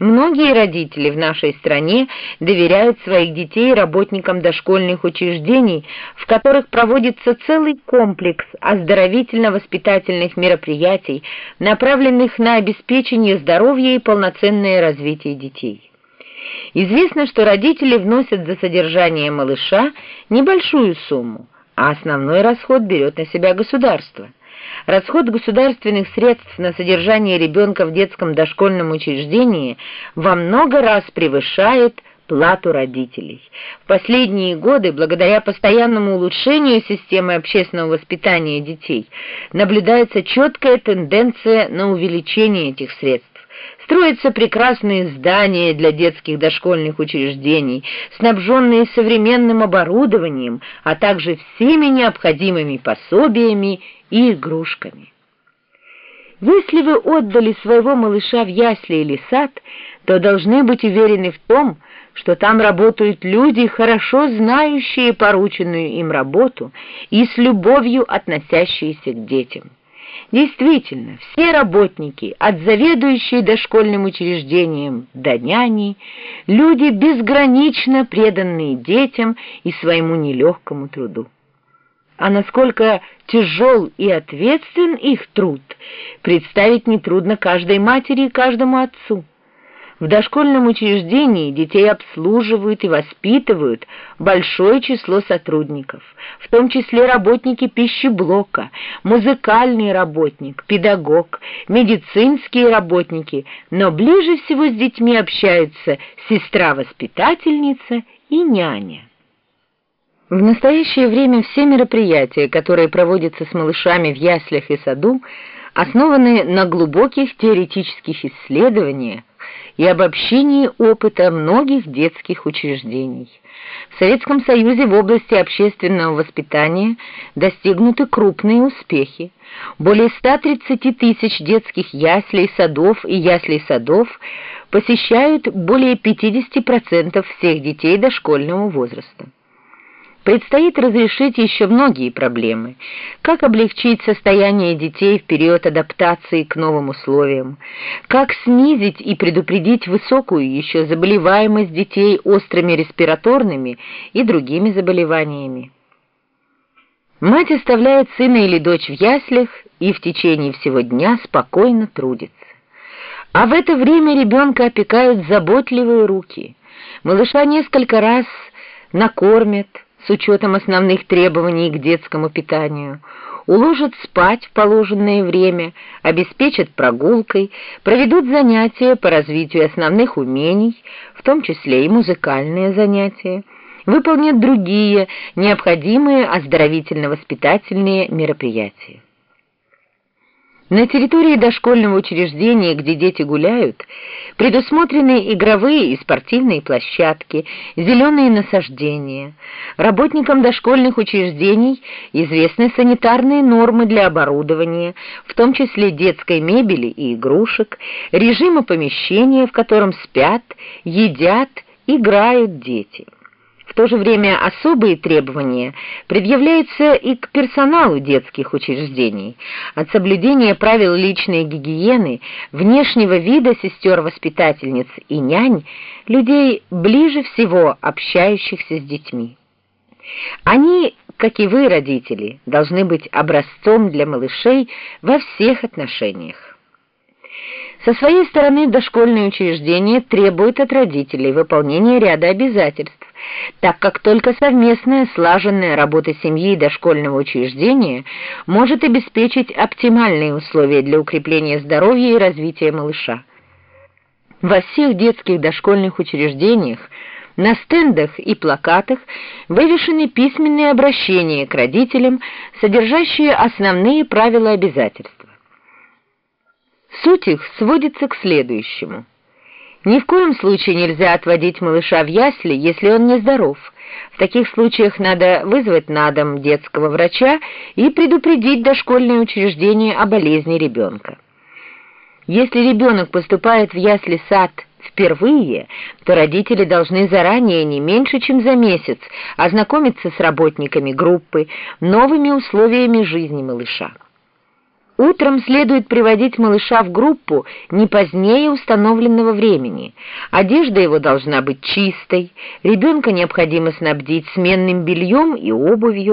Многие родители в нашей стране доверяют своих детей работникам дошкольных учреждений, в которых проводится целый комплекс оздоровительно-воспитательных мероприятий, направленных на обеспечение здоровья и полноценное развитие детей. Известно, что родители вносят за содержание малыша небольшую сумму, а основной расход берет на себя государство – Расход государственных средств на содержание ребенка в детском дошкольном учреждении во много раз превышает плату родителей. В последние годы, благодаря постоянному улучшению системы общественного воспитания детей, наблюдается четкая тенденция на увеличение этих средств. Строятся прекрасные здания для детских дошкольных учреждений, снабженные современным оборудованием, а также всеми необходимыми пособиями и игрушками. Если вы отдали своего малыша в ясли или сад, то должны быть уверены в том, что там работают люди, хорошо знающие порученную им работу и с любовью относящиеся к детям. Действительно, все работники, от заведующей дошкольным учреждением до няни, люди безгранично преданные детям и своему нелегкому труду. А насколько тяжел и ответственен их труд, представить нетрудно каждой матери и каждому отцу. В дошкольном учреждении детей обслуживают и воспитывают большое число сотрудников, в том числе работники пищеблока, музыкальный работник, педагог, медицинские работники, но ближе всего с детьми общаются сестра-воспитательница и няня. В настоящее время все мероприятия, которые проводятся с малышами в яслях и саду, основаны на глубоких теоретических исследованиях и обобщении опыта многих детских учреждений. В Советском Союзе в области общественного воспитания достигнуты крупные успехи. Более 130 тысяч детских яслей, садов и яслей садов посещают более 50% всех детей дошкольного возраста. Предстоит разрешить еще многие проблемы. Как облегчить состояние детей в период адаптации к новым условиям? Как снизить и предупредить высокую еще заболеваемость детей острыми респираторными и другими заболеваниями? Мать оставляет сына или дочь в яслях и в течение всего дня спокойно трудится. А в это время ребенка опекают заботливые руки. Малыша несколько раз накормят, с учетом основных требований к детскому питанию, уложат спать в положенное время, обеспечат прогулкой, проведут занятия по развитию основных умений, в том числе и музыкальные занятия, выполнят другие необходимые оздоровительно-воспитательные мероприятия. На территории дошкольного учреждения, где дети гуляют, предусмотрены игровые и спортивные площадки, зеленые насаждения. Работникам дошкольных учреждений известны санитарные нормы для оборудования, в том числе детской мебели и игрушек, режима помещения, в котором спят, едят, играют дети. В то же время особые требования предъявляются и к персоналу детских учреждений. От соблюдения правил личной гигиены, внешнего вида сестер-воспитательниц и нянь, людей ближе всего общающихся с детьми. Они, как и вы, родители, должны быть образцом для малышей во всех отношениях. Со своей стороны дошкольное учреждение требует от родителей выполнения ряда обязательств, так как только совместная слаженная работа семьи и дошкольного учреждения может обеспечить оптимальные условия для укрепления здоровья и развития малыша. Во всех детских дошкольных учреждениях на стендах и плакатах вывешены письменные обращения к родителям, содержащие основные правила обязательства. Суть их сводится к следующему – ни в коем случае нельзя отводить малыша в ясли, если он нездоров. В таких случаях надо вызвать на дом детского врача и предупредить дошкольное учреждение о болезни ребенка. Если ребенок поступает в ясли-сад впервые, то родители должны заранее, не меньше чем за месяц, ознакомиться с работниками группы, новыми условиями жизни малыша. Утром следует приводить малыша в группу не позднее установленного времени. Одежда его должна быть чистой, ребенка необходимо снабдить сменным бельем и обувью,